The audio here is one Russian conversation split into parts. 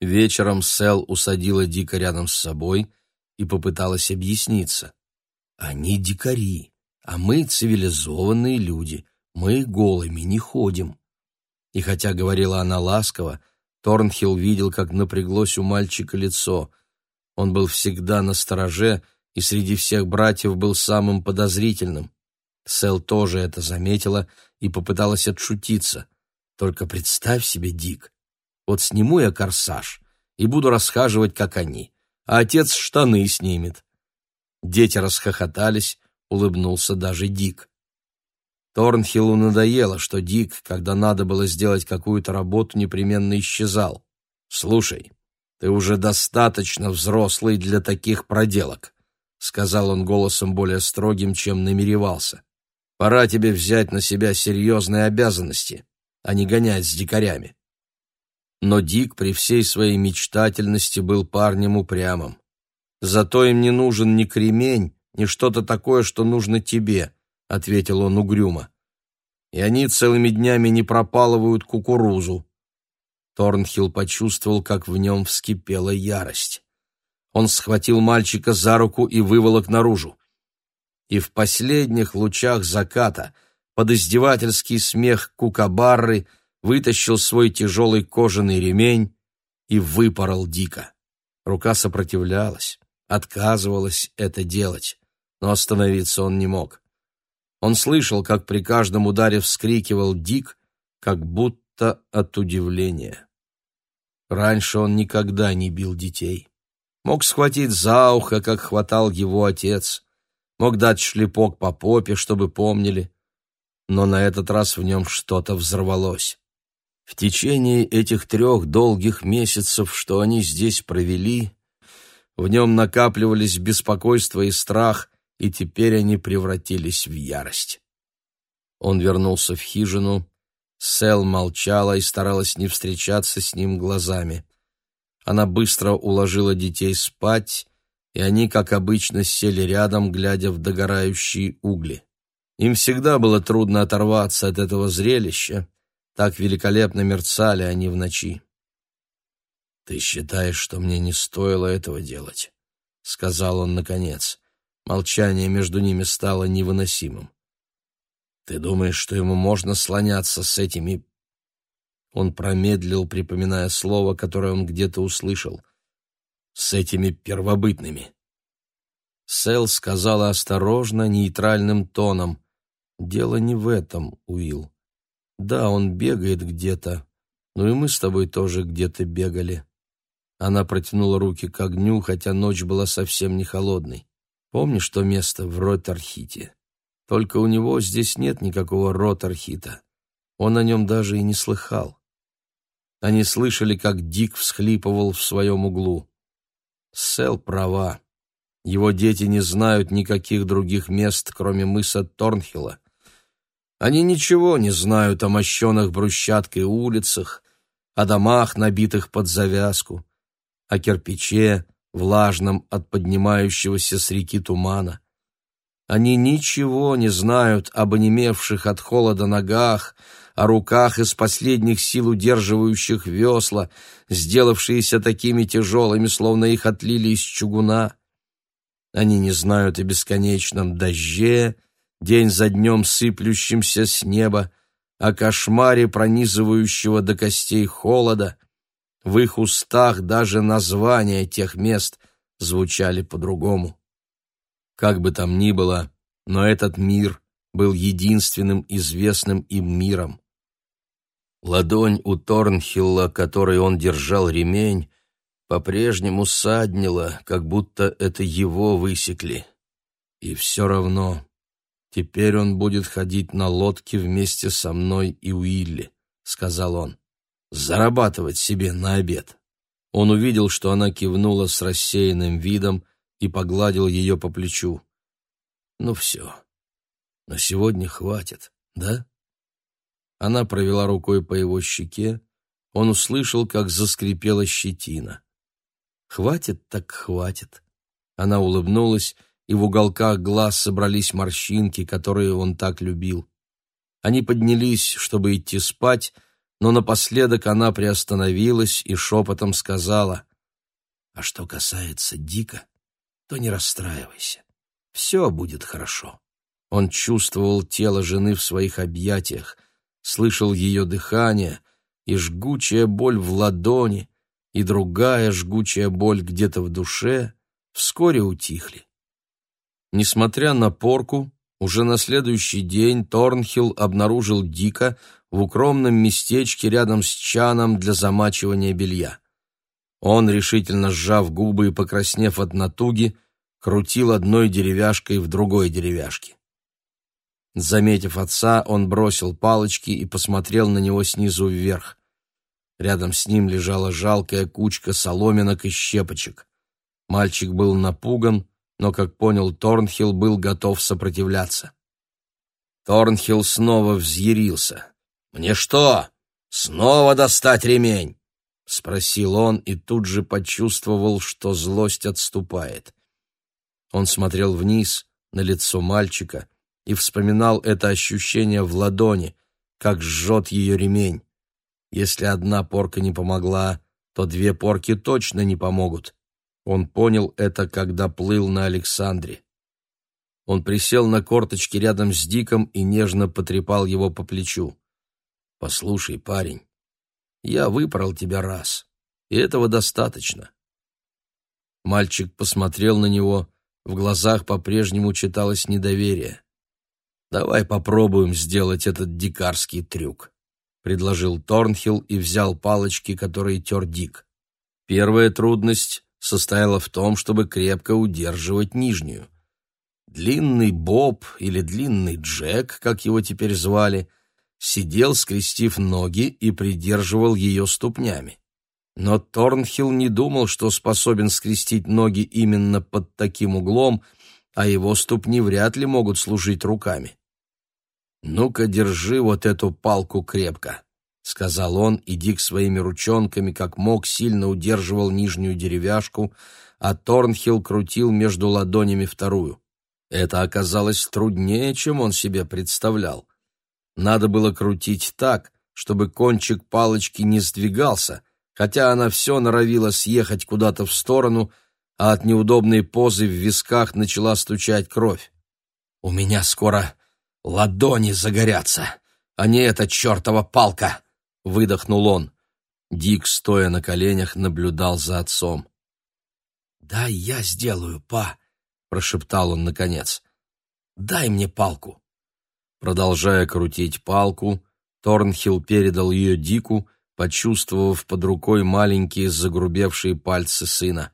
Вечером Сэл усадила Дика рядом с собой и попыталась объясниться. «Они дикари, а мы цивилизованные люди, мы голыми не ходим». И хотя говорила она ласково, Торнхилл видел, как напряглось у мальчика лицо. Он был всегда на стороже и среди всех братьев был самым подозрительным. Сэл тоже это заметила и попыталась отшутиться. «Только представь себе, Дик, вот сниму я корсаж и буду расхаживать, как они, а отец штаны снимет». Дети расхохотались, улыбнулся даже Дик. Торнхиллу надоело, что Дик, когда надо было сделать какую-то работу, непременно исчезал. «Слушай, ты уже достаточно взрослый для таких проделок», — сказал он голосом более строгим, чем намеревался. «Пора тебе взять на себя серьезные обязанности, а не гонять с дикарями». Но Дик при всей своей мечтательности был парнем упрямым. «Зато им не нужен ни кремень, ни что-то такое, что нужно тебе», ответил он угрюмо. И они целыми днями не пропалывают кукурузу. Торнхилл почувствовал, как в нем вскипела ярость. Он схватил мальчика за руку и выволок наружу. И в последних лучах заката, под издевательский смех кукабарры, вытащил свой тяжелый кожаный ремень и выпорол дико. Рука сопротивлялась, отказывалась это делать, но остановиться он не мог. Он слышал, как при каждом ударе вскрикивал Дик, как будто от удивления. Раньше он никогда не бил детей. Мог схватить за ухо, как хватал его отец. Мог дать шлепок по попе, чтобы помнили. Но на этот раз в нем что-то взорвалось. В течение этих трех долгих месяцев, что они здесь провели, в нем накапливались беспокойство и страх, и теперь они превратились в ярость. Он вернулся в хижину. Сэл молчала и старалась не встречаться с ним глазами. Она быстро уложила детей спать, и они, как обычно, сели рядом, глядя в догорающие угли. Им всегда было трудно оторваться от этого зрелища, так великолепно мерцали они в ночи. «Ты считаешь, что мне не стоило этого делать?» — сказал он наконец. Молчание между ними стало невыносимым. «Ты думаешь, что ему можно слоняться с этими...» Он промедлил, припоминая слово, которое он где-то услышал. «С этими первобытными». Сэл сказала осторожно, нейтральным тоном. «Дело не в этом, Уилл. Да, он бегает где-то, но и мы с тобой тоже где-то бегали». Она протянула руки к огню, хотя ночь была совсем не холодной. Помнишь то место в Ротархите? Только у него здесь нет никакого Ротархита. Он о нем даже и не слыхал. Они слышали, как Дик всхлипывал в своем углу. Сел права. Его дети не знают никаких других мест, кроме мыса Торнхилла. Они ничего не знают о мощенных брусчаткой улицах, о домах, набитых под завязку, о кирпиче, влажном от поднимающегося с реки тумана. Они ничего не знают об онемевших от холода ногах, о руках из последних сил удерживающих весла, сделавшиеся такими тяжелыми, словно их отлили из чугуна. Они не знают о бесконечном дожде, день за днем сыплющемся с неба, о кошмаре пронизывающего до костей холода, в их устах даже названия тех мест звучали по-другому. Как бы там ни было, но этот мир был единственным известным им миром. Ладонь у Торнхилла, которой он держал ремень, по-прежнему саднила, как будто это его высекли. И все равно, теперь он будет ходить на лодке вместе со мной и Уилли, — сказал он зарабатывать себе на обед. Он увидел, что она кивнула с рассеянным видом и погладил ее по плечу. «Ну все, на сегодня хватит, да?» Она провела рукой по его щеке, он услышал, как заскрипела щетина. «Хватит так хватит». Она улыбнулась, и в уголках глаз собрались морщинки, которые он так любил. Они поднялись, чтобы идти спать, но напоследок она приостановилась и шепотом сказала, «А что касается Дика, то не расстраивайся, все будет хорошо». Он чувствовал тело жены в своих объятиях, слышал ее дыхание и жгучая боль в ладони, и другая жгучая боль где-то в душе вскоре утихли. Несмотря на порку, уже на следующий день Торнхилл обнаружил Дика в укромном местечке рядом с чаном для замачивания белья. Он, решительно сжав губы и покраснев от натуги, крутил одной деревяшкой в другой деревяшке. Заметив отца, он бросил палочки и посмотрел на него снизу вверх. Рядом с ним лежала жалкая кучка соломинок и щепочек. Мальчик был напуган, но, как понял Торнхилл, был готов сопротивляться. Торнхилл снова взъярился. «Мне что, снова достать ремень?» — спросил он и тут же почувствовал, что злость отступает. Он смотрел вниз, на лицо мальчика, и вспоминал это ощущение в ладони, как жжет ее ремень. Если одна порка не помогла, то две порки точно не помогут. Он понял это, когда плыл на Александре. Он присел на корточки рядом с Диком и нежно потрепал его по плечу. «Послушай, парень, я выпорол тебя раз, и этого достаточно». Мальчик посмотрел на него, в глазах по-прежнему читалось недоверие. «Давай попробуем сделать этот дикарский трюк», — предложил Торнхилл и взял палочки, которые тер Дик. Первая трудность состояла в том, чтобы крепко удерживать нижнюю. Длинный Боб или длинный Джек, как его теперь звали, сидел, скрестив ноги и придерживал ее ступнями. Но Торнхилл не думал, что способен скрестить ноги именно под таким углом, а его ступни вряд ли могут служить руками. «Ну-ка, держи вот эту палку крепко», — сказал он, и Дик своими ручонками, как мог, сильно удерживал нижнюю деревяшку, а Торнхилл крутил между ладонями вторую. Это оказалось труднее, чем он себе представлял. Надо было крутить так, чтобы кончик палочки не сдвигался, хотя она все норовила съехать куда-то в сторону, а от неудобной позы в висках начала стучать кровь. «У меня скоро ладони загорятся, а не эта чертова палка!» — выдохнул он. Дик, стоя на коленях, наблюдал за отцом. «Дай я сделаю, па!» — прошептал он наконец. «Дай мне палку!» Продолжая крутить палку, Торнхилл передал ее Дику, почувствовав под рукой маленькие загрубевшие пальцы сына.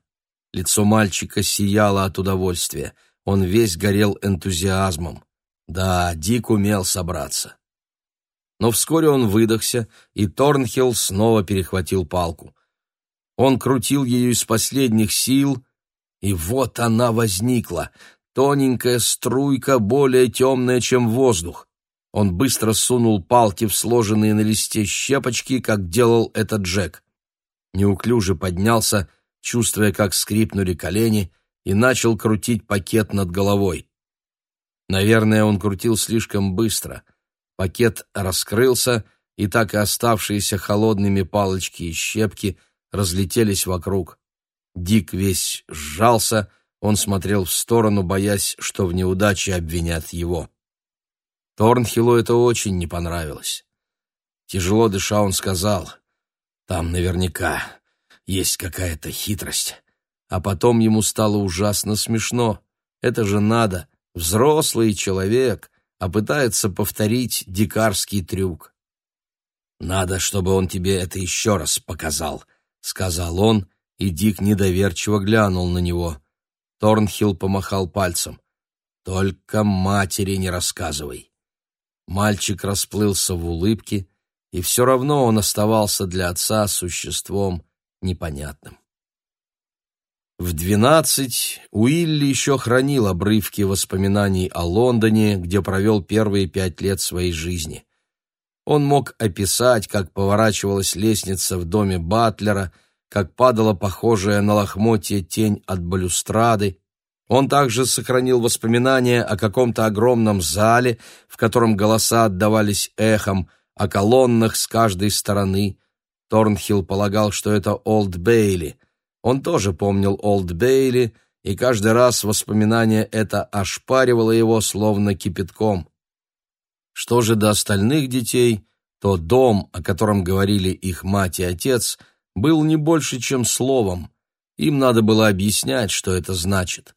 Лицо мальчика сияло от удовольствия. Он весь горел энтузиазмом. Да, Дик умел собраться но вскоре он выдохся, и Торнхилл снова перехватил палку. Он крутил ее из последних сил, и вот она возникла, тоненькая струйка, более темная, чем воздух. Он быстро сунул палки в сложенные на листе щепочки, как делал этот Джек. Неуклюже поднялся, чувствуя, как скрипнули колени, и начал крутить пакет над головой. Наверное, он крутил слишком быстро — Пакет раскрылся, и так и оставшиеся холодными палочки и щепки разлетелись вокруг. Дик весь сжался, он смотрел в сторону, боясь, что в неудаче обвинят его. Торнхиллу это очень не понравилось. Тяжело дыша, он сказал, «Там наверняка есть какая-то хитрость». А потом ему стало ужасно смешно. Это же надо, взрослый человек, а пытается повторить дикарский трюк. «Надо, чтобы он тебе это еще раз показал», — сказал он, и Дик недоверчиво глянул на него. Торнхилл помахал пальцем. «Только матери не рассказывай». Мальчик расплылся в улыбке, и все равно он оставался для отца существом непонятным. В двенадцать Уилли еще хранил обрывки воспоминаний о Лондоне, где провел первые пять лет своей жизни. Он мог описать, как поворачивалась лестница в доме Батлера, как падала похожая на лохмотье тень от балюстрады. Он также сохранил воспоминания о каком-то огромном зале, в котором голоса отдавались эхом, о колоннах с каждой стороны. Торнхилл полагал, что это Олд Бейли. Он тоже помнил Олд Бейли, и каждый раз воспоминание это ошпаривало его словно кипятком. Что же до остальных детей, то дом, о котором говорили их мать и отец, был не больше, чем словом. Им надо было объяснять, что это значит.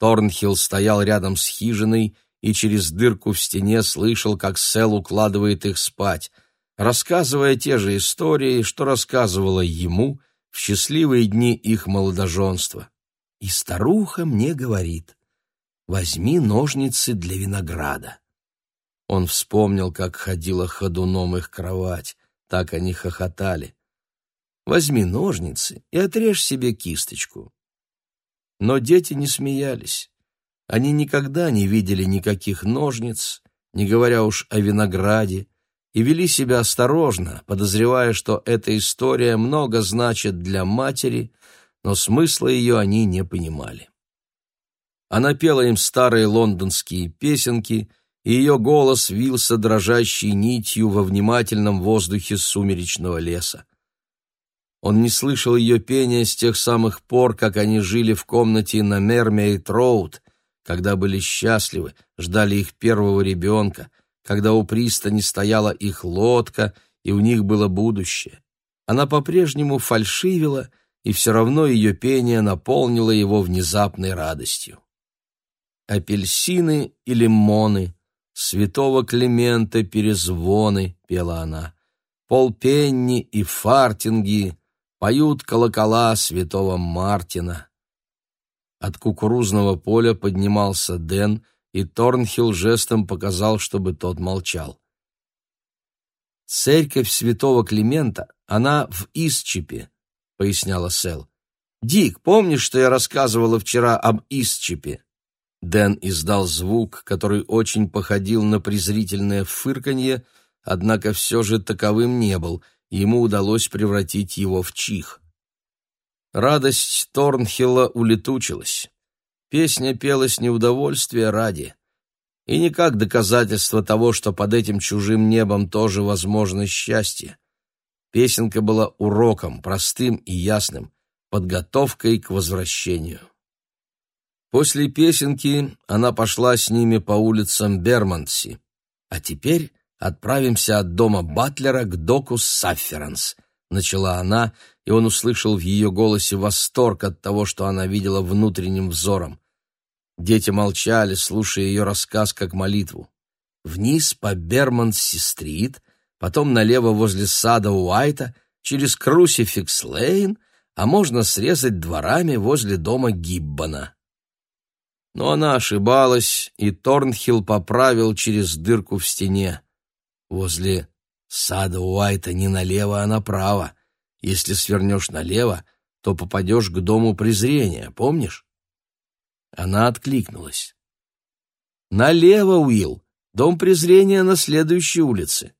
Торнхилл стоял рядом с хижиной и через дырку в стене слышал, как Сэл укладывает их спать, рассказывая те же истории, что рассказывала ему в счастливые дни их молодоженства. И старуха мне говорит, возьми ножницы для винограда. Он вспомнил, как ходила ходуном их кровать, так они хохотали. Возьми ножницы и отрежь себе кисточку. Но дети не смеялись. Они никогда не видели никаких ножниц, не говоря уж о винограде, и вели себя осторожно, подозревая, что эта история много значит для матери, но смысла ее они не понимали. Она пела им старые лондонские песенки, и ее голос вился дрожащей нитью во внимательном воздухе сумеречного леса. Он не слышал ее пения с тех самых пор, как они жили в комнате на Мермейт-Роуд, когда были счастливы, ждали их первого ребенка, когда у пристани стояла их лодка, и у них было будущее. Она по-прежнему фальшивила, и все равно ее пение наполнило его внезапной радостью. «Апельсины и лимоны, святого Климента перезвоны», — пела она, «полпенни и фартинги, поют колокола святого Мартина. От кукурузного поля поднимался Дэн, и Торнхилл жестом показал, чтобы тот молчал. «Церковь святого Климента, она в Исчепе», — поясняла Сэл. «Дик, помнишь, что я рассказывала вчера об Исчепе?» Дэн издал звук, который очень походил на презрительное фырканье, однако все же таковым не был — ему удалось превратить его в чих. Радость Торнхилла улетучилась. Песня пелась неудовольствия ради. И не как доказательство того, что под этим чужим небом тоже возможно счастье. Песенка была уроком, простым и ясным, подготовкой к возвращению. После песенки она пошла с ними по улицам Бермонтси. А теперь отправимся от дома Батлера к доку Сафферанс», — начала она, и он услышал в ее голосе восторг от того, что она видела внутренним взором. Дети молчали, слушая ее рассказ как молитву. Вниз по Бермонси-стрит, потом налево возле сада Уайта, через Крусификс-лейн, а можно срезать дворами возле дома Гиббона. Но она ошибалась, и Торнхилл поправил через дырку в стене. Возле сада Уайта не налево, а направо. Если свернешь налево, то попадешь к дому презрения, помнишь? Она откликнулась. «Налево, Уилл! Дом презрения на следующей улице!»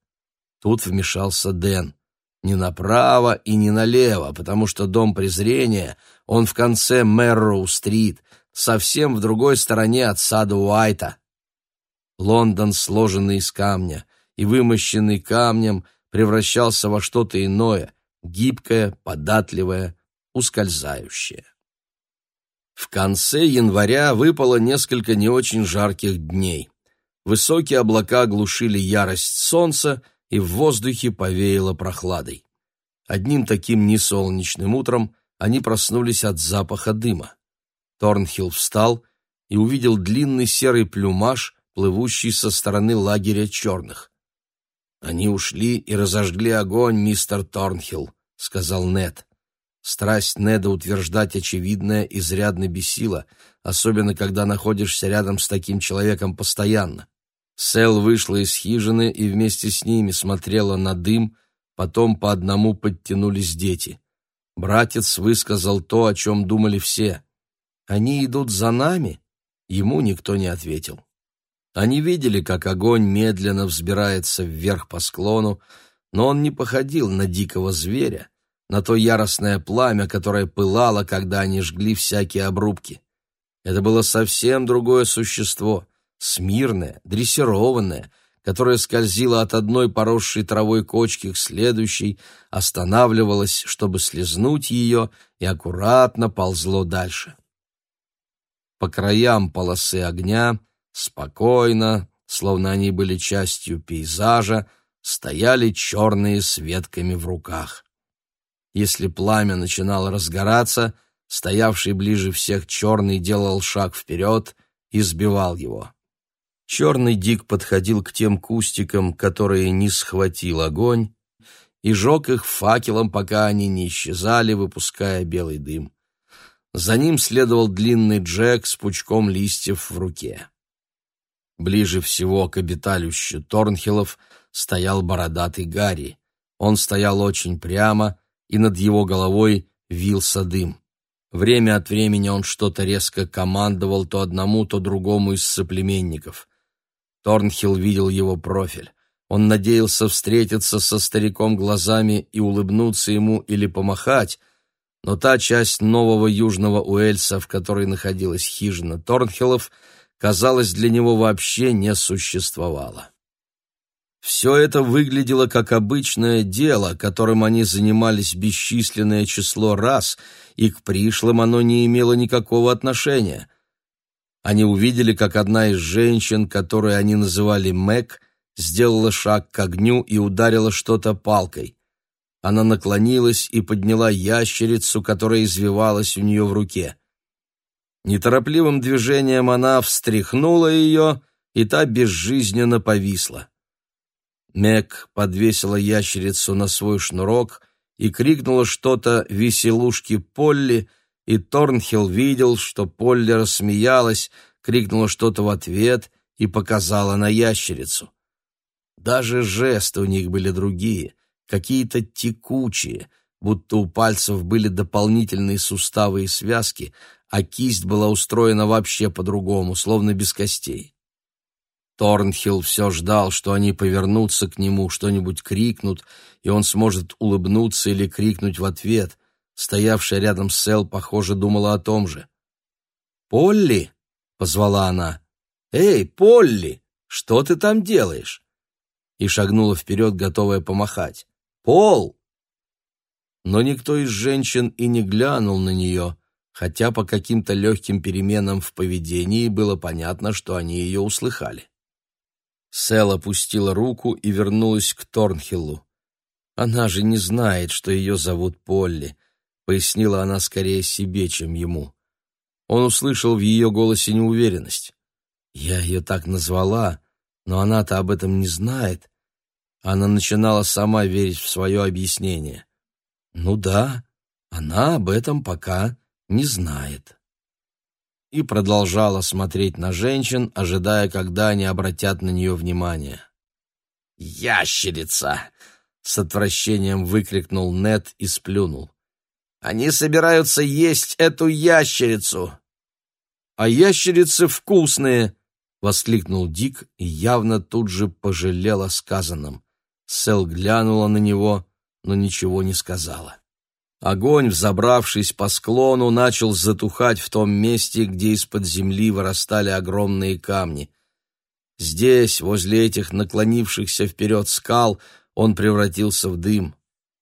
Тут вмешался Дэн. Не направо и не налево, потому что дом презрения, он в конце Мэрроу-стрит, совсем в другой стороне от сада Уайта. Лондон, сложенный из камня, и вымощенный камнем, превращался во что-то иное, гибкое, податливое, ускользающее. В конце января выпало несколько не очень жарких дней. Высокие облака глушили ярость солнца, и в воздухе повеяло прохладой. Одним таким несолнечным утром они проснулись от запаха дыма. Торнхилл встал и увидел длинный серый плюмаж, плывущий со стороны лагеря черных. «Они ушли и разожгли огонь, мистер Торнхилл», — сказал Нед. Страсть Неда утверждать очевидное изрядно бесила, особенно когда находишься рядом с таким человеком постоянно. Сэл вышла из хижины и вместе с ними смотрела на дым, потом по одному подтянулись дети. Братец высказал то, о чем думали все. «Они идут за нами?» Ему никто не ответил. Они видели, как огонь медленно взбирается вверх по склону, но он не походил на дикого зверя, на то яростное пламя, которое пылало, когда они жгли всякие обрубки. Это было совсем другое существо, смирное, дрессированное, которое скользило от одной поросшей травой кочки к следующей, останавливалось, чтобы слезнуть ее, и аккуратно ползло дальше. По краям полосы огня, спокойно, словно они были частью пейзажа, стояли черные с ветками в руках. Если пламя начинало разгораться, стоявший ближе всех черный делал шаг вперед и сбивал его. Черный Дик подходил к тем кустикам, которые не схватил огонь, и жег их факелом, пока они не исчезали, выпуская белый дым. За ним следовал длинный Джек с пучком листьев в руке. Ближе всего к обиталищу Торнхиллов стоял бородатый Гарри. Он стоял очень прямо, и над его головой вился дым. Время от времени он что-то резко командовал то одному, то другому из соплеменников. Торнхилл видел его профиль. Он надеялся встретиться со стариком глазами и улыбнуться ему или помахать, но та часть нового южного Уэльса, в которой находилась хижина Торнхиллов, казалось, для него вообще не существовала. Все это выглядело как обычное дело, которым они занимались бесчисленное число раз, и к пришлым оно не имело никакого отношения. Они увидели, как одна из женщин, которую они называли Мэг, сделала шаг к огню и ударила что-то палкой. Она наклонилась и подняла ящерицу, которая извивалась у нее в руке. Неторопливым движением она встряхнула ее, и та безжизненно повисла. Мэг подвесила ящерицу на свой шнурок и крикнула что-то веселушке Полли, и Торнхилл видел, что Полли рассмеялась, крикнула что-то в ответ и показала на ящерицу. Даже жесты у них были другие, какие-то текучие, будто у пальцев были дополнительные суставы и связки, а кисть была устроена вообще по-другому, словно без костей. Торнхилл все ждал, что они повернутся к нему, что-нибудь крикнут, и он сможет улыбнуться или крикнуть в ответ. Стоявшая рядом Сэл, похоже, думала о том же. «Полли!» — позвала она. «Эй, Полли, что ты там делаешь?» И шагнула вперед, готовая помахать. «Пол!» Но никто из женщин и не глянул на нее, хотя по каким-то легким переменам в поведении было понятно, что они ее услыхали. Сэл опустила руку и вернулась к Торнхиллу. «Она же не знает, что ее зовут Полли», — пояснила она скорее себе, чем ему. Он услышал в ее голосе неуверенность. «Я ее так назвала, но она-то об этом не знает». Она начинала сама верить в свое объяснение. «Ну да, она об этом пока не знает» и продолжала смотреть на женщин, ожидая, когда они обратят на нее внимание. «Ящерица!» — с отвращением выкрикнул Нед и сплюнул. «Они собираются есть эту ящерицу!» «А ящерицы вкусные!» — воскликнул Дик и явно тут же пожалел о сказанном. Сэл глянула на него, но ничего не сказала. Огонь, взобравшись по склону, начал затухать в том месте, где из-под земли вырастали огромные камни. Здесь, возле этих наклонившихся вперед скал, он превратился в дым.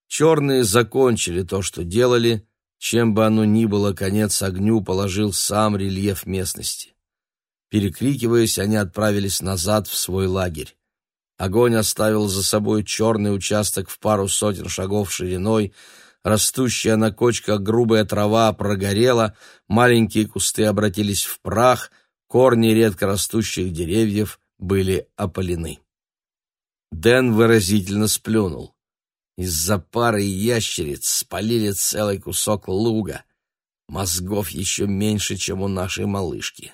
Черные закончили то, что делали, чем бы оно ни было, конец огню положил сам рельеф местности. Перекрикиваясь, они отправились назад в свой лагерь. Огонь оставил за собой черный участок в пару сотен шагов шириной, Растущая на кочках грубая трава прогорела, маленькие кусты обратились в прах, корни редко растущих деревьев были опалены. Дэн выразительно сплюнул. Из-за пары ящериц спалили целый кусок луга. Мозгов еще меньше, чем у нашей малышки.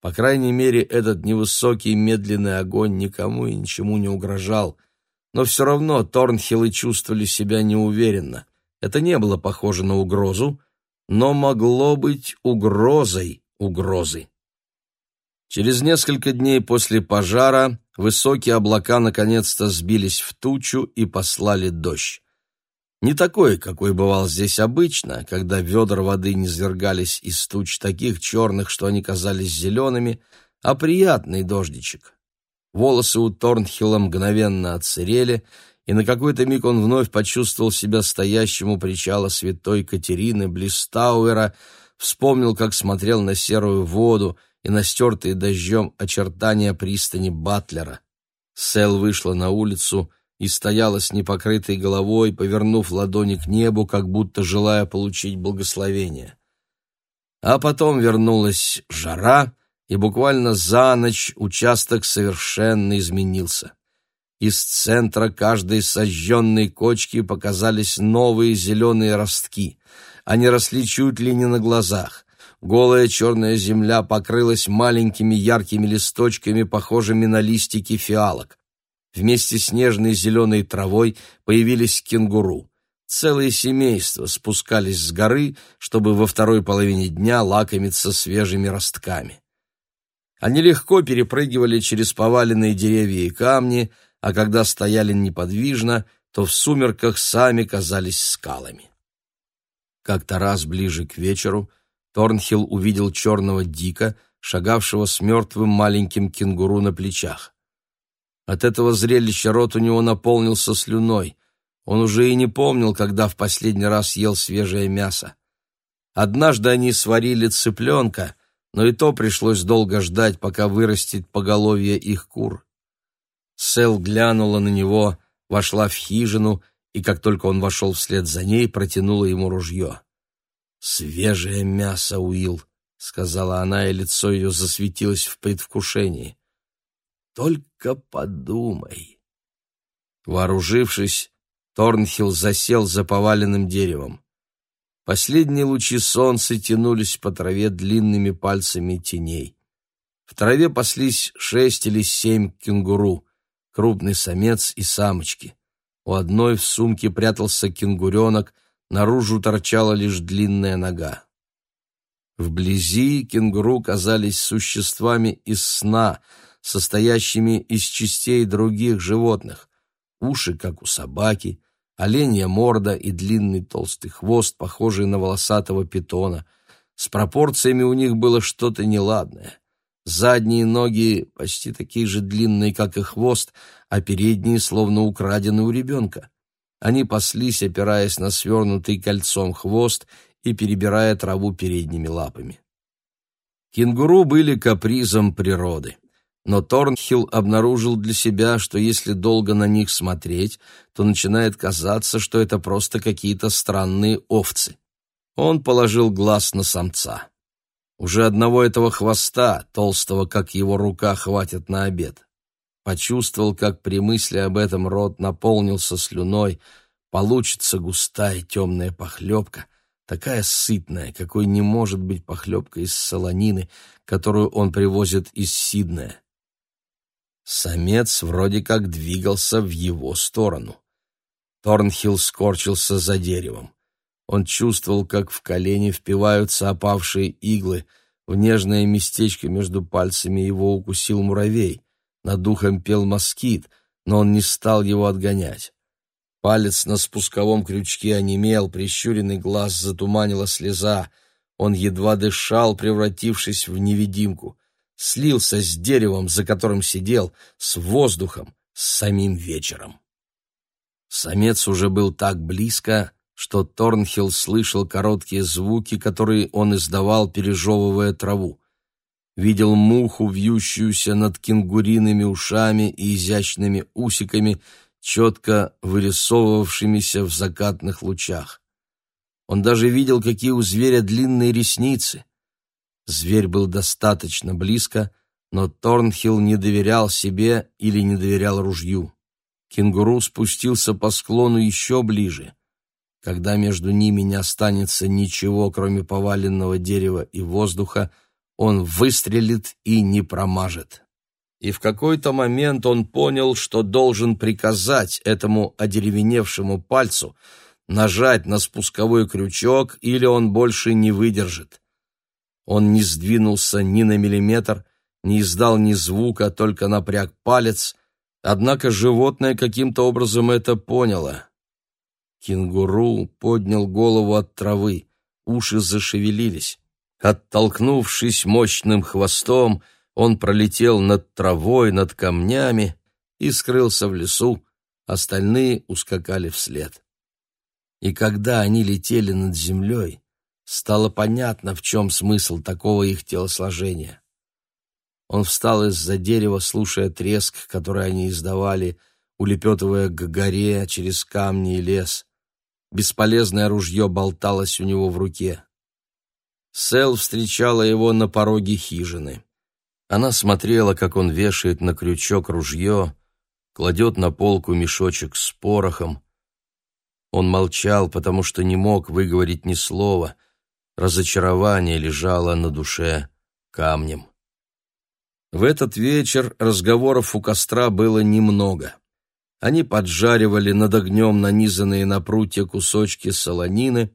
По крайней мере, этот невысокий медленный огонь никому и ничему не угрожал, но все равно Торнхиллы чувствовали себя неуверенно. Это не было похоже на угрозу, но могло быть угрозой угрозы. Через несколько дней после пожара высокие облака наконец-то сбились в тучу и послали дождь. Не такой, какой бывал здесь обычно, когда ведра воды низвергались из туч таких черных, что они казались зелеными, а приятный дождичек. Волосы у Торнхилла мгновенно отсырели, и на какой-то миг он вновь почувствовал себя стоящим у причала святой Катерины Блистауэра, вспомнил, как смотрел на серую воду и на стертые дождем очертания пристани Батлера. Сэл вышла на улицу и стояла с непокрытой головой, повернув ладони к небу, как будто желая получить благословение. А потом вернулась жара, и буквально за ночь участок совершенно изменился. Из центра каждой сожженной кочки показались новые зеленые ростки. Они росли чуть ли не на глазах. Голая черная земля покрылась маленькими яркими листочками, похожими на листики фиалок. Вместе с нежной зеленой травой появились кенгуру. Целые семейства спускались с горы, чтобы во второй половине дня лакомиться свежими ростками. Они легко перепрыгивали через поваленные деревья и камни, а когда стояли неподвижно, то в сумерках сами казались скалами. Как-то раз ближе к вечеру Торнхилл увидел черного дика, шагавшего с мертвым маленьким кенгуру на плечах. От этого зрелища рот у него наполнился слюной. Он уже и не помнил, когда в последний раз ел свежее мясо. Однажды они сварили цыпленка, но и то пришлось долго ждать, пока вырастет поголовье их кур. Сэл глянула на него, вошла в хижину, и как только он вошел вслед за ней, протянула ему ружье. «Свежее мясо, Уилл», — сказала она, и лицо ее засветилось в предвкушении. Только подумай. Вооружившись, Торнхилл засел за поваленным деревом. Последние лучи солнца тянулись по траве длинными пальцами теней. В траве паслись шесть или семь кенгуру, крупный самец и самочки. У одной в сумке прятался кенгуренок, наружу торчала лишь длинная нога. Вблизи кенгуру казались существами из сна — состоящими из частей других животных. Уши, как у собаки, оленья морда и длинный толстый хвост, похожий на волосатого питона. С пропорциями у них было что-то неладное. Задние ноги почти такие же длинные, как и хвост, а передние словно украдены у ребенка. Они паслись, опираясь на свернутый кольцом хвост и перебирая траву передними лапами. Кенгуру были капризом природы. Но Торнхилл обнаружил для себя, что если долго на них смотреть, то начинает казаться, что это просто какие-то странные овцы. Он положил глаз на самца. Уже одного этого хвоста, толстого, как его рука, хватит на обед. Почувствовал, как при мысли об этом рот наполнился слюной, получится густая темная похлебка, такая сытная, какой не может быть похлебка из солонины, которую он привозит из Сиднея. Самец вроде как двигался в его сторону. Торнхилл скорчился за деревом. Он чувствовал, как в колени впиваются опавшие иглы. В нежное местечко между пальцами его укусил муравей. Над духом пел москит, но он не стал его отгонять. Палец на спусковом крючке онемел, прищуренный глаз затуманила слеза. Он едва дышал, превратившись в невидимку слился с деревом, за которым сидел, с воздухом, с самим вечером. Самец уже был так близко, что Торнхилл слышал короткие звуки, которые он издавал, пережевывая траву. Видел муху, вьющуюся над кенгуриными ушами и изящными усиками, четко вырисовывавшимися в закатных лучах. Он даже видел, какие у зверя длинные ресницы, Зверь был достаточно близко, но Торнхилл не доверял себе или не доверял ружью. Кенгуру спустился по склону еще ближе. Когда между ними не останется ничего, кроме поваленного дерева и воздуха, он выстрелит и не промажет. И в какой-то момент он понял, что должен приказать этому одеревеневшему пальцу нажать на спусковой крючок, или он больше не выдержит. Он не сдвинулся ни на миллиметр, не издал ни звука, только напряг палец, однако животное каким-то образом это поняло. Кенгуру поднял голову от травы, уши зашевелились. Оттолкнувшись мощным хвостом, Он пролетел над травой, над камнями и скрылся в лесу, остальные ускакали вслед. И когда они летели над землей, стало понятно, в чем смысл такого их телосложения. Он встал из-за дерева, слушая треск, который они издавали, улепетывая к горе через камни и лес. Бесполезное ружье болталось у него в руке. Сэл встречала его на пороге хижины. Она смотрела, как он вешает на крючок ружье, кладет на полку мешочек с порохом. Он молчал, потому что не мог выговорить ни слова. Разочарование лежало на душе камнем. В этот вечер разговоров у костра было немного. Они поджаривали над огнем нанизанные на прутья кусочки солонины,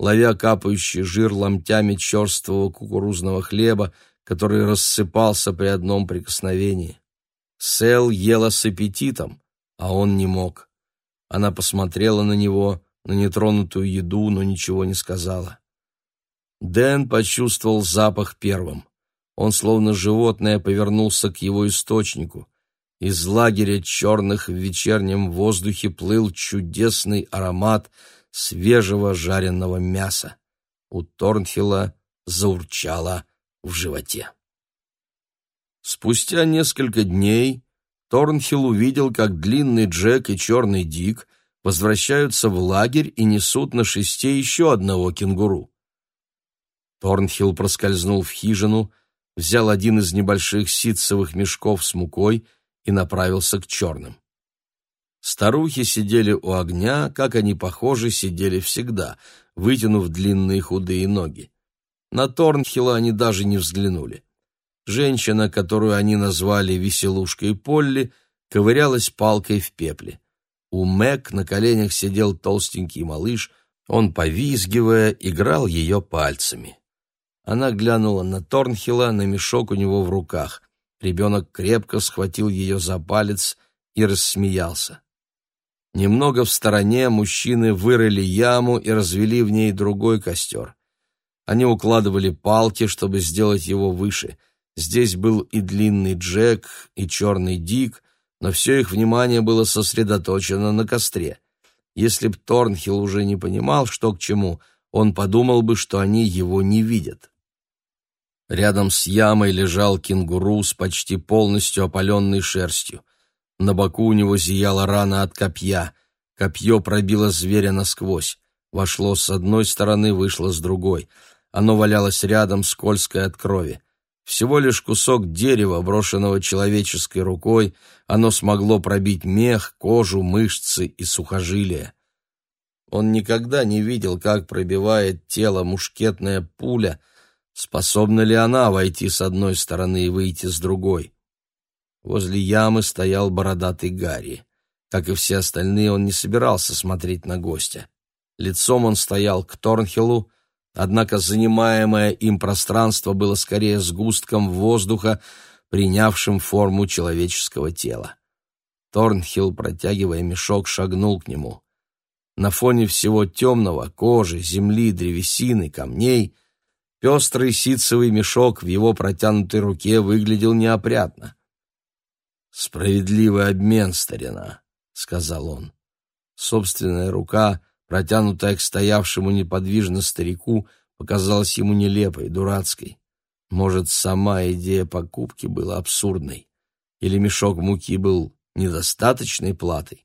ловя капающий жир ломтями черствого кукурузного хлеба, который рассыпался при одном прикосновении. Сэл ела с аппетитом, а он не мог. Она посмотрела на него, на нетронутую еду, но ничего не сказала. Дэн почувствовал запах первым. Он, словно животное, повернулся к его источнику. Из лагеря черных в вечернем воздухе плыл чудесный аромат свежего жареного мяса. У Торнхилла заурчало в животе. Спустя несколько дней Торнхилл увидел, как длинный Джек и черный Дик возвращаются в лагерь и несут на шесте еще одного кенгуру. Торнхилл проскользнул в хижину, взял один из небольших ситцевых мешков с мукой и направился к черным. Старухи сидели у огня, как они, похоже, сидели всегда, вытянув длинные худые ноги. На Торнхилла они даже не взглянули. Женщина, которую они назвали веселушкой Полли, ковырялась палкой в пепле. У Мэг на коленях сидел толстенький малыш, он, повизгивая, играл ее пальцами. Она глянула на Торнхилла, на мешок у него в руках. Ребенок крепко схватил ее за палец и рассмеялся. Немного в стороне мужчины вырыли яму и развели в ней другой костер. Они укладывали палки, чтобы сделать его выше. Здесь был и длинный Джек, и черный Дик, но все их внимание было сосредоточено на костре. Если б Торнхилл уже не понимал, что к чему, он подумал бы, что они его не видят. Рядом с ямой лежал кенгуру с почти полностью опаленной шерстью. На боку у него зияла рана от копья. Копье пробило зверя насквозь. Вошло с одной стороны, вышло с другой. Оно валялось рядом, скользкое от крови. Всего лишь кусок дерева, брошенного человеческой рукой, оно смогло пробить мех, кожу, мышцы и сухожилия. Он никогда не видел, как пробивает тело мушкетная пуля, способна ли она войти с одной стороны и выйти с другой. Возле ямы стоял бородатый Гарри. Как и все остальные, он не собирался смотреть на гостя. Лицом он стоял к Торнхиллу, однако занимаемое им пространство было скорее сгустком воздуха, принявшим форму человеческого тела. Торнхилл, протягивая мешок, шагнул к нему. На фоне всего темного — кожи, земли, древесины, камней — пестрый ситцевый мешок в его протянутой руке выглядел неопрятно. «Справедливый обмен, старина», — сказал он. Собственная рука, протянутая к стоявшему неподвижно старику, показалась ему нелепой, дурацкой. Может, сама идея покупки была абсурдной, или мешок муки был недостаточной платой.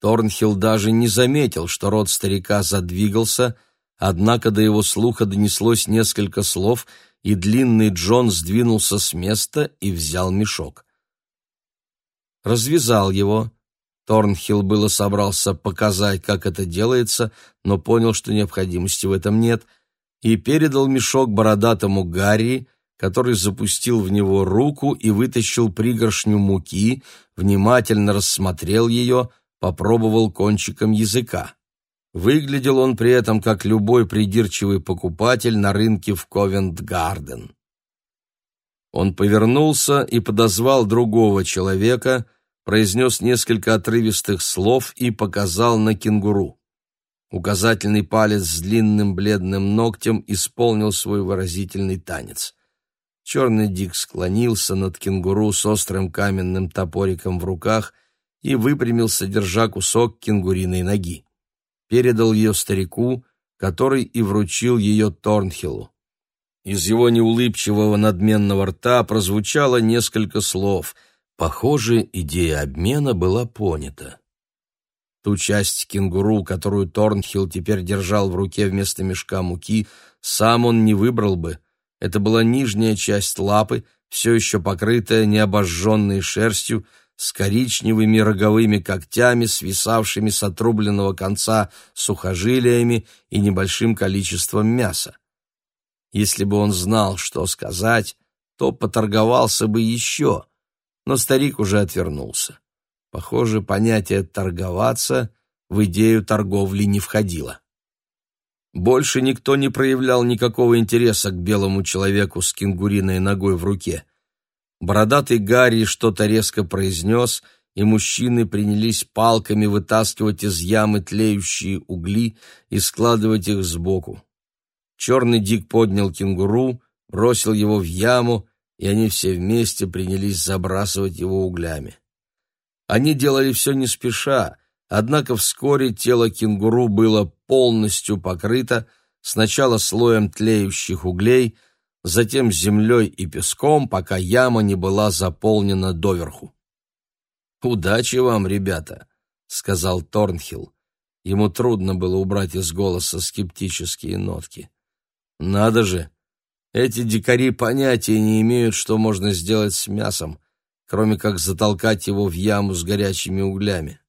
Торнхилл даже не заметил, что рот старика задвигался, однако до его слуха донеслось несколько слов, и длинный Джон сдвинулся с места и взял мешок развязал его. Торнхилл было собрался показать, как это делается, но понял, что необходимости в этом нет, и передал мешок бородатому Гарри, который запустил в него руку и вытащил пригоршню муки, внимательно рассмотрел ее, попробовал кончиком языка. Выглядел он при этом как любой придирчивый покупатель на рынке в Ковент-Гарден. Он повернулся и подозвал другого человека, произнес несколько отрывистых слов и показал на кенгуру. Указательный палец с длинным бледным ногтем исполнил свой выразительный танец. Черный Дик склонился над кенгуру с острым каменным топориком в руках и выпрямился, держа кусок кенгуриной ноги. Передал ее старику, который и вручил ее Торнхиллу. Из его неулыбчивого надменного рта прозвучало несколько слов. Похоже, идея обмена была понята. Ту часть кенгуру, которую Торнхилл теперь держал в руке вместо мешка муки, сам он не выбрал бы. Это была нижняя часть лапы, все еще покрытая необожженной шерстью, с коричневыми роговыми когтями, свисавшими с отрубленного конца сухожилиями и небольшим количеством мяса. Если бы он знал, что сказать, то поторговался бы еще, но старик уже отвернулся. Похоже, понятие «торговаться» в идею торговли не входило. Больше никто не проявлял никакого интереса к белому человеку с кенгуриной ногой в руке. Бородатый Гарри что-то резко произнес, и мужчины принялись палками вытаскивать из ямы тлеющие угли и складывать их сбоку. Черный Дик поднял кенгуру, бросил его в яму, и они все вместе принялись забрасывать его углями. Они делали все не спеша, однако вскоре тело кенгуру было полностью покрыто сначала слоем тлеющих углей, затем землей и песком, пока яма не была заполнена доверху. «Удачи вам, ребята», — сказал Торнхилл. Ему трудно было убрать из голоса скептические нотки. «Надо же! Эти дикари понятия не имеют, что можно сделать с мясом, кроме как затолкать его в яму с горячими углями.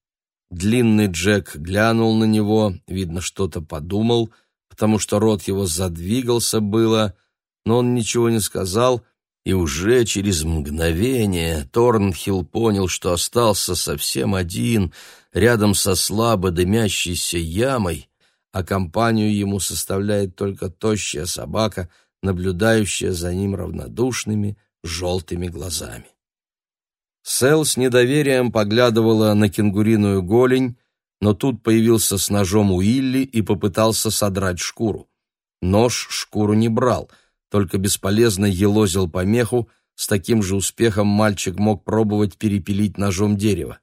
Длинный Джек глянул на него, видно, что-то подумал, потому что рот его задвигался было, но он ничего не сказал, и уже через мгновение Торнхилл понял, что остался совсем один, рядом со слабо дымящейся ямой, а компанию ему составляет только тощая собака, наблюдающая за ним равнодушными желтыми глазами. Сэл с недоверием поглядывала на кенгуриную голень, но тут появился с ножом Уилли и попытался содрать шкуру. Нож шкуру не брал, только бесполезно елозил по меху, с таким же успехом мальчик мог пробовать перепилить ножом дерево.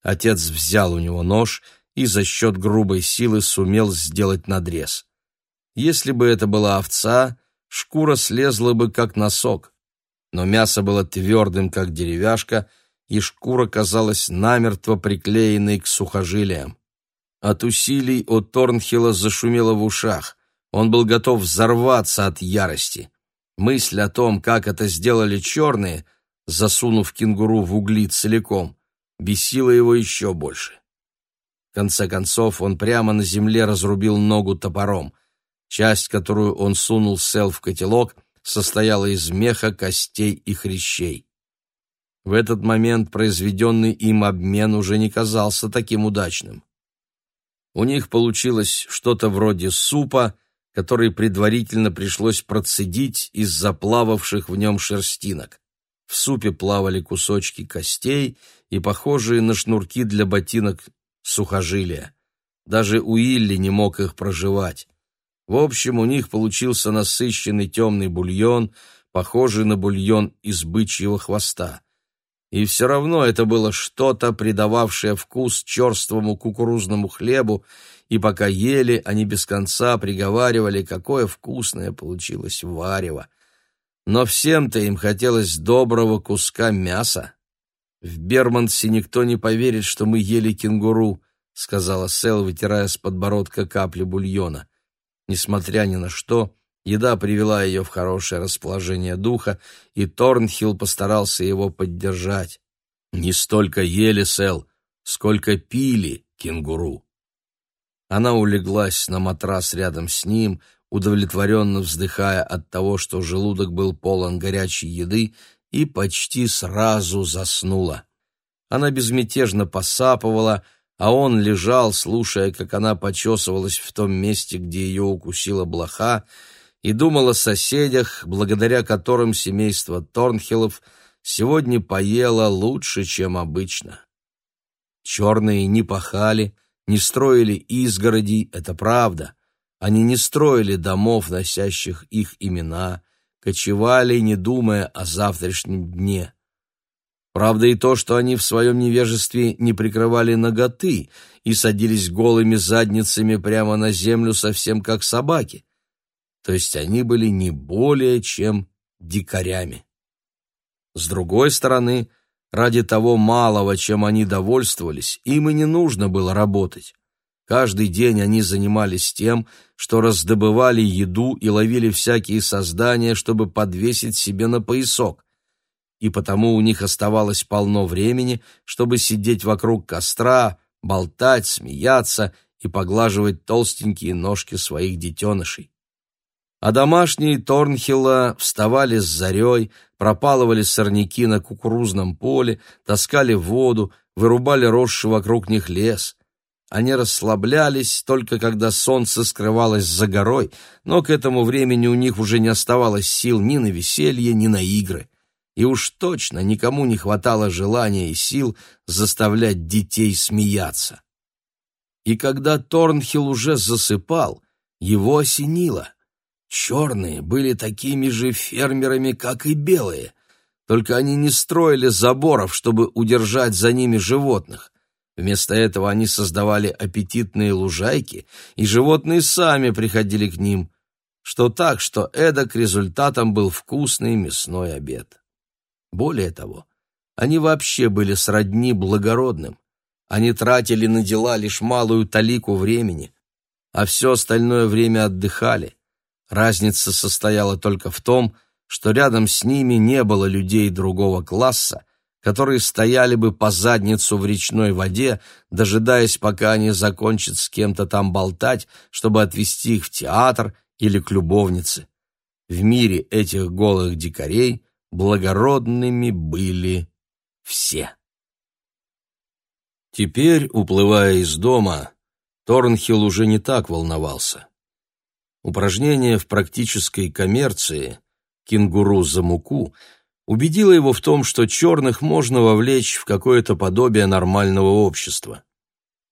Отец взял у него нож и за счет грубой силы сумел сделать надрез. Если бы это была овца, шкура слезла бы как носок но мясо было твердым, как деревяшка, и шкура казалась намертво приклеенной к сухожилиям. От усилий у Торнхилла зашумело в ушах. Он был готов взорваться от ярости. Мысль о том, как это сделали черные, засунув кенгуру в угли целиком, бесила его еще больше. В конце концов, он прямо на земле разрубил ногу топором. Часть, которую он сунул Сел в котелок — состояла из меха, костей и хрящей. В этот момент произведенный им обмен уже не казался таким удачным. У них получилось что-то вроде супа, который предварительно пришлось процедить из заплававших в нем шерстинок. В супе плавали кусочки костей и похожие на шнурки для ботинок сухожилия. Даже Уилли не мог их проживать. В общем, у них получился насыщенный темный бульон, похожий на бульон из бычьего хвоста. И все равно это было что-то, придававшее вкус черствому кукурузному хлебу, и пока ели, они без конца приговаривали, какое вкусное получилось варево. Но всем-то им хотелось доброго куска мяса. «В Бермонсе никто не поверит, что мы ели кенгуру», — сказала Сэл, вытирая с подбородка капли бульона. Несмотря ни на что, еда привела ее в хорошее расположение духа, и Торнхилл постарался его поддержать. Не столько ели Сэл, сколько пили кенгуру. Она улеглась на матрас рядом с ним, удовлетворенно вздыхая от того, что желудок был полон горячей еды, и почти сразу заснула. Она безмятежно посапывала, а он лежал, слушая, как она почесывалась в том месте, где ее укусила блоха, и думал о соседях, благодаря которым семейство Торнхиллов сегодня поело лучше, чем обычно. Черные не пахали, не строили изгородей, это правда. Они не строили домов, носящих их имена, кочевали, не думая о завтрашнем дне. Правда и то, что они в своем невежестве не прикрывали наготы и садились голыми задницами прямо на землю, совсем как собаки. То есть они были не более чем дикарями. С другой стороны, ради того малого, чем они довольствовались, им и не нужно было работать. Каждый день они занимались тем, что раздобывали еду и ловили всякие создания, чтобы подвесить себе на поясок. И потому у них оставалось полно времени, чтобы сидеть вокруг костра, болтать, смеяться и поглаживать толстенькие ножки своих детенышей. А домашние Торнхилла вставали с зарей, пропалывали сорняки на кукурузном поле, таскали воду, вырубали росший вокруг них лес. Они расслаблялись только когда солнце скрывалось за горой, но к этому времени у них уже не оставалось сил ни на веселье, ни на игры. И уж точно никому не хватало желания и сил заставлять детей смеяться. И когда Торнхилл уже засыпал, его осенило. Черные были такими же фермерами, как и белые, только они не строили заборов, чтобы удержать за ними животных. Вместо этого они создавали аппетитные лужайки, и животные сами приходили к ним, что так, что эдак результатом был вкусный мясной обед. Более того, они вообще были сродни благородным. Они тратили на дела лишь малую талику времени, а все остальное время отдыхали. Разница состояла только в том, что рядом с ними не было людей другого класса, которые стояли бы по задницу в речной воде, дожидаясь, пока они закончат с кем-то там болтать, чтобы отвезти их в театр или к любовнице. В мире этих голых дикарей благородными были все. Теперь, уплывая из дома, Торнхилл уже не так волновался. Упражнение в практической коммерции «Кенгуру за муку» убедила его в том, что черных можно вовлечь в какое-то подобие нормального общества.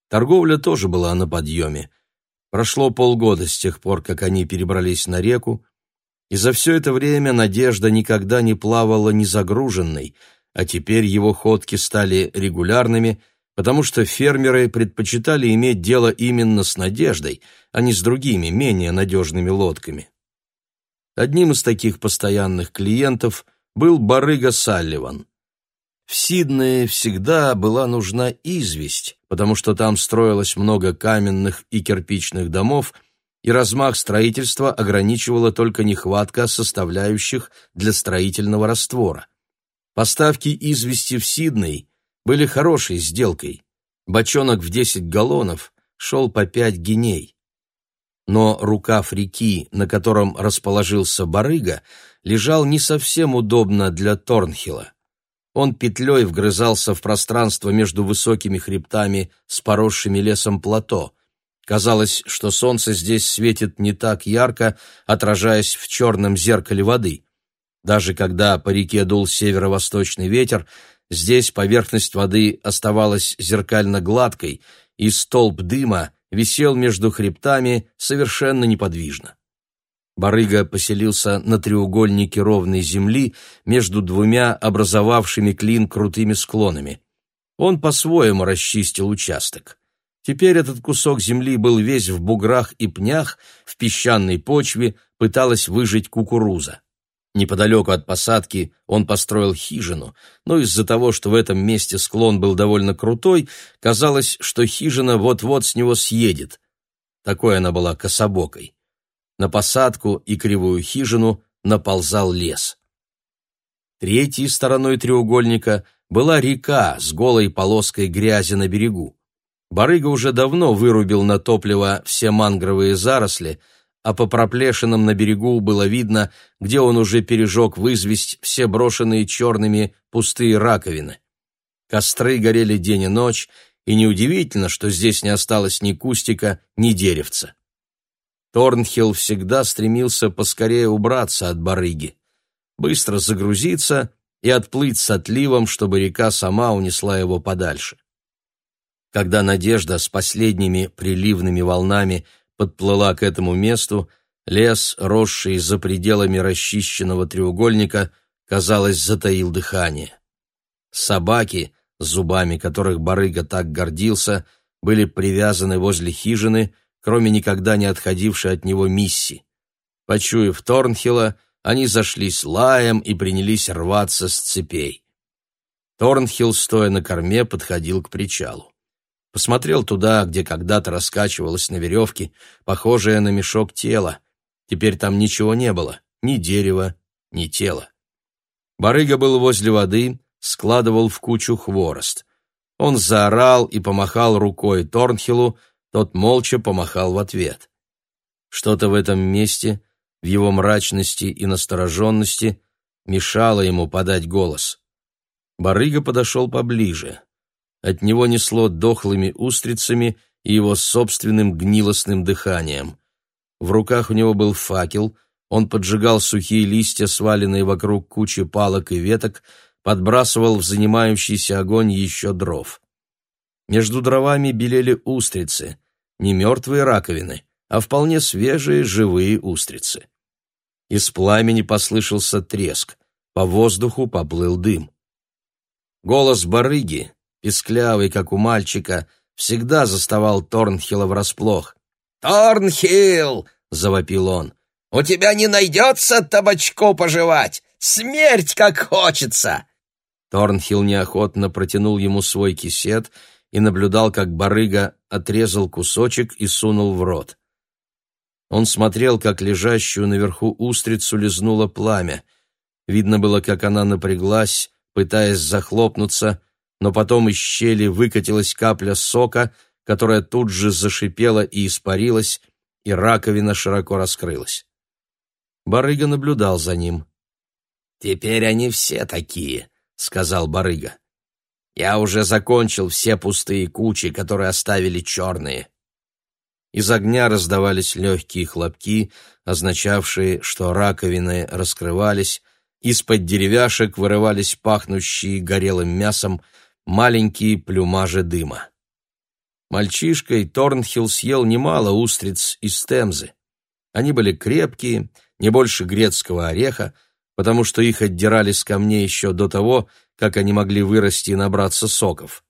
Торговля тоже была на подъеме. Прошло полгода с тех пор, как они перебрались на реку, и за все это время Надежда никогда не плавала незагруженной, а теперь его ходки стали регулярными, потому что фермеры предпочитали иметь дело именно с Надеждой, а не с другими, менее надежными лодками. Одним из таких постоянных клиентов – был барыга Салливан. В Сиднее всегда была нужна известь, потому что там строилось много каменных и кирпичных домов, и размах строительства ограничивала только нехватка составляющих для строительного раствора. Поставки извести в Сидней были хорошей сделкой. Бочонок в 10 галлонов шел по 5 геней. Но рукав реки, на котором расположился барыга, лежал не совсем удобно для Торнхилла. Он петлей вгрызался в пространство между высокими хребтами с поросшими лесом плато. Казалось, что солнце здесь светит не так ярко, отражаясь в черном зеркале воды. Даже когда по реке дул северо-восточный ветер, здесь поверхность воды оставалась зеркально гладкой, и столб дыма висел между хребтами совершенно неподвижно. Барыга поселился на треугольнике ровной земли между двумя образовавшими клин крутыми склонами. Он по-своему расчистил участок. Теперь этот кусок земли был весь в буграх и пнях, в песчаной почве пыталась выжить кукуруза. Неподалеку от посадки он построил хижину, но из-за того, что в этом месте склон был довольно крутой, казалось, что хижина вот-вот с него съедет. Такой она была кособокой. На посадку и кривую хижину наползал лес. Третьей стороной треугольника была река с голой полоской грязи на берегу. Барыга уже давно вырубил на топливо все мангровые заросли, а по проплешинам на берегу было видно, где он уже пережег в известь все брошенные черными пустые раковины. Костры горели день и ночь, и неудивительно, что здесь не осталось ни кустика, ни деревца. Торнхилл всегда стремился поскорее убраться от барыги, быстро загрузиться и отплыть с отливом, чтобы река сама унесла его подальше. Когда Надежда с последними приливными волнами подплыла к этому месту, Лес, росший за пределами расчищенного треугольника, казалось, затаил дыхание. Собаки, зубами которых барыга так гордился, были привязаны возле хижины, кроме никогда не отходившей от него Мисси. Почуяв Торнхилла, они зашлись лаем и принялись рваться с цепей. Торнхилл, стоя на корме, подходил к причалу. Посмотрел туда, где когда-то раскачивалось на веревке, похожее на мешок тело. Теперь там ничего не было, ни дерева, ни тела. Барыга был возле воды, складывал в кучу хворост. Он заорал и помахал рукой Торнхиллу, тот молча помахал в ответ. Что-то в этом месте в его мрачности и настороженности мешало ему подать голос. Барыга подошел поближе. От него несло дохлыми устрицами и его собственным гнилостным дыханием. В руках у него был факел, он поджигал сухие листья, сваленные вокруг кучи палок и веток, подбрасывал в занимающийся огонь еще дров. Между дровами белели устрицы, не мертвые раковины, а вполне свежие живые устрицы. Из пламени послышался треск, по воздуху поплыл дым. Голос барыги, песклявый, как у мальчика, всегда заставал Торнхилла врасплох. «Торнхилл!» — завопил он. «У тебя не найдется табачку пожевать! Смерть, как хочется!» Торнхилл неохотно протянул ему свой кисет и наблюдал, как барыга отрезал кусочек и сунул в рот. Он смотрел, как лежащую наверху устрицу лизнуло пламя. Видно было, как она напряглась, пытаясь захлопнуться, но потом из щели выкатилась капля сока, которая тут же зашипела и испарилась, и раковина широко раскрылась. Барыга наблюдал за ним. «Теперь они все такие», — сказал Барыга. «Я уже закончил все пустые кучи, которые оставили черные. Из огня раздавались легкие хлопки, означавшие, что раковины раскрывались, из-под деревяшек вырывались пахнущие горелым мясом маленькие плюмажи дыма. Мальчишкой Торнхилл съел немало устриц из темзы. Они были крепкие, не больше грецкого ореха, потому что их отдирали с камней еще до того, как они могли вырасти и набраться соков.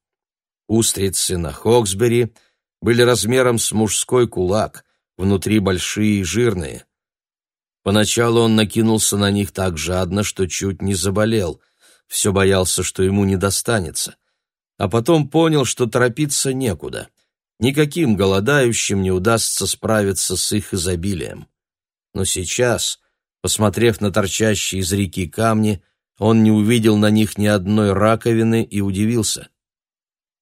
Устрицы на Хоксбери — были размером с мужской кулак, внутри большие и жирные. Поначалу он накинулся на них так жадно, что чуть не заболел, все боялся, что ему не достанется. А потом понял, что торопиться некуда. Никаким голодающим не удастся справиться с их изобилием. Но сейчас, посмотрев на торчащие из реки камни, он не увидел на них ни одной раковины и удивился.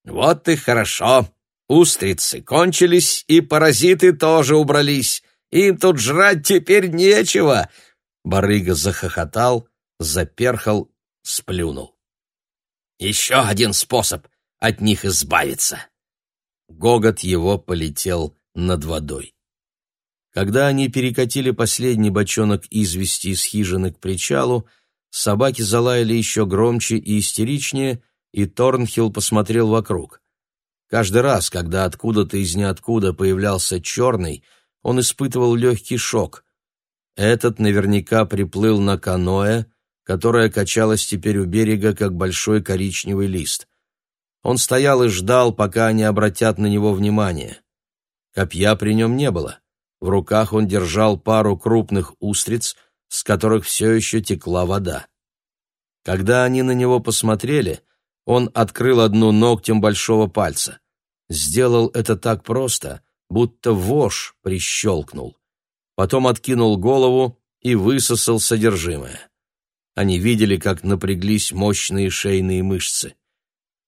«Вот и хорошо!» Устрицы кончились, и паразиты тоже убрались. Им тут жрать теперь нечего. Барыга захохотал, заперхал, сплюнул. Еще один способ от них избавиться. Гогот его полетел над водой. Когда они перекатили последний бочонок извести из хижины к причалу, собаки залаяли еще громче и истеричнее, и Торнхилл посмотрел вокруг. Каждый раз, когда откуда-то из ниоткуда появлялся черный, он испытывал легкий шок. Этот наверняка приплыл на каноэ, которое качалось теперь у берега, как большой коричневый лист. Он стоял и ждал, пока они обратят на него внимание. Копья при нем не было. В руках он держал пару крупных устриц, с которых все еще текла вода. Когда они на него посмотрели — он открыл одну ногтем большого пальца. Сделал это так просто, будто вож прищелкнул. Потом откинул голову и высосал содержимое. Они видели, как напряглись мощные шейные мышцы.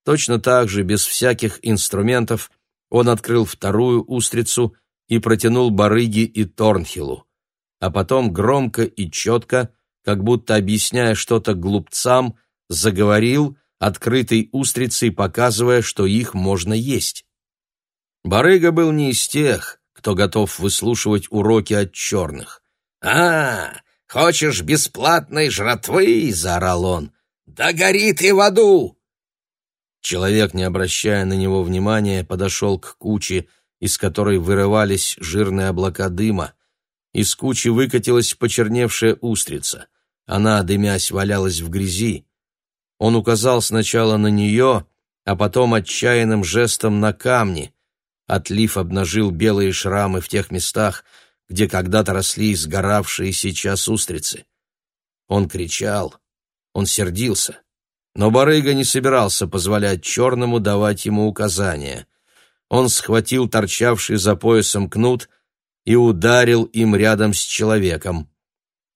Точно так же, без всяких инструментов, он открыл вторую устрицу и протянул барыги и Торнхиллу. А потом громко и четко, как будто объясняя что-то глупцам, заговорил — открытой устрицей показывая, что их можно есть. Барыга был не из тех, кто готов выслушивать уроки от черных. «А, хочешь бесплатной жратвы?» — заорал он. «Да горит и в аду!» Человек, не обращая на него внимания, подошел к куче, из которой вырывались жирные облака дыма, из кучи выкатилась почерневшая устрица. Она, дымясь, валялась в грязи. Он указал сначала на нее, а потом отчаянным жестом на камни. Отлив обнажил белые шрамы в тех местах, где когда-то росли сгоравшие сейчас устрицы. Он кричал, он сердился, но барыга не собирался позволять черному давать ему указания. Он схватил торчавший за поясом кнут и ударил им рядом с человеком.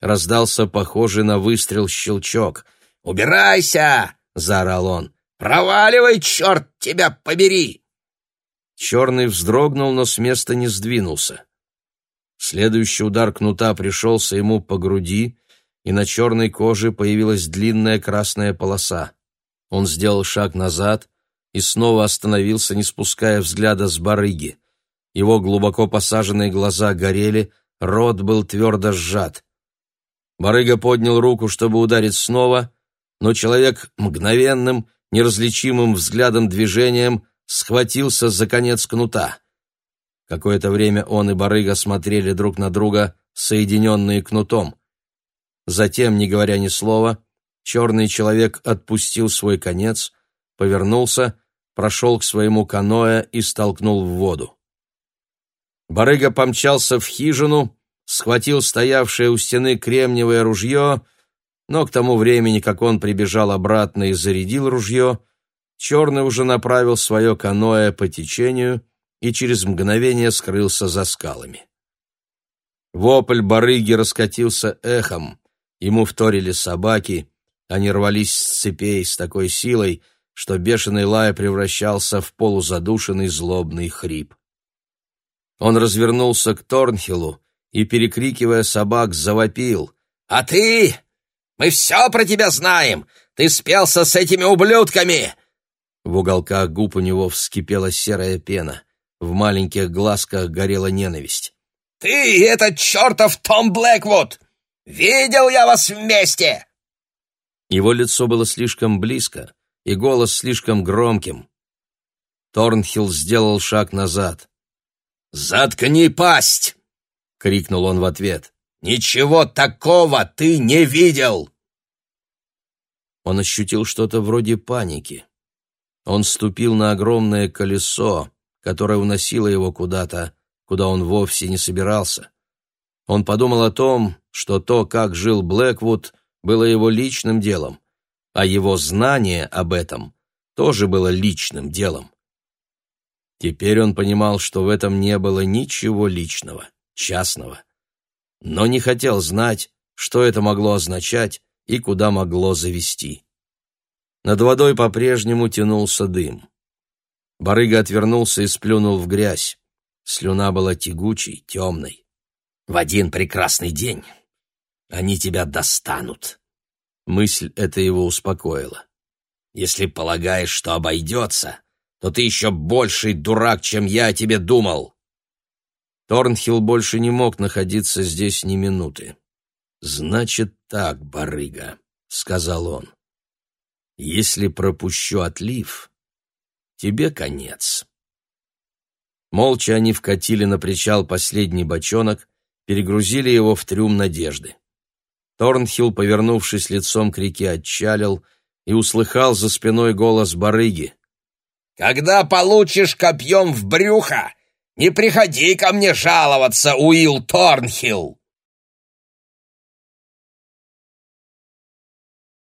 Раздался похожий на выстрел щелчок. «Убирайся!» — заорал он. «Проваливай, черт тебя побери!» Черный вздрогнул, но с места не сдвинулся. Следующий удар кнута пришелся ему по груди, и на черной коже появилась длинная красная полоса. Он сделал шаг назад и снова остановился, не спуская взгляда с барыги. Его глубоко посаженные глаза горели, рот был твердо сжат. Барыга поднял руку, чтобы ударить снова, но человек мгновенным, неразличимым взглядом движением схватился за конец кнута. Какое-то время он и барыга смотрели друг на друга, соединенные кнутом. Затем, не говоря ни слова, черный человек отпустил свой конец, повернулся, прошел к своему каноэ и столкнул в воду. Барыга помчался в хижину, схватил стоявшее у стены кремниевое ружье, но к тому времени, как он прибежал обратно и зарядил ружье, черный уже направил свое каноэ по течению и через мгновение скрылся за скалами. Вопль барыги раскатился эхом, ему вторили собаки, они рвались с цепей с такой силой, что бешеный лай превращался в полузадушенный злобный хрип. Он развернулся к Торнхиллу и, перекрикивая собак, завопил. «А ты? Мы все про тебя знаем! Ты спелся с этими ублюдками!» В уголках губ у него вскипела серая пена. В маленьких глазках горела ненависть. «Ты, этот чертов Том Блэквуд! Видел я вас вместе!» Его лицо было слишком близко, и голос слишком громким. Торнхилл сделал шаг назад. «Заткни пасть!» — крикнул он в ответ. «Ничего такого ты не видел!» Он ощутил что-то вроде паники. Он ступил на огромное колесо, которое уносило его куда-то, куда он вовсе не собирался. Он подумал о том, что то, как жил Блэквуд, было его личным делом, а его знание об этом тоже было личным делом. Теперь он понимал, что в этом не было ничего личного, частного. Но не хотел знать, что это могло означать и куда могло завести. Над водой по-прежнему тянулся дым. Барыга отвернулся и сплюнул в грязь. Слюна была тягучей, темной. «В один прекрасный день они тебя достанут». Мысль эта его успокоила. «Если полагаешь, что обойдется, то ты еще больший дурак, чем я о тебе думал. Торнхилл больше не мог находиться здесь ни минуты. «Значит так, барыга», — сказал он. «Если пропущу отлив, тебе конец». Молча они вкатили на причал последний бочонок, перегрузили его в трюм надежды. Торнхилл, повернувшись лицом к реке, отчалил и услыхал за спиной голос барыги. Когда получишь копьем в брюхо, не приходи ко мне жаловаться, Уилл Торнхилл.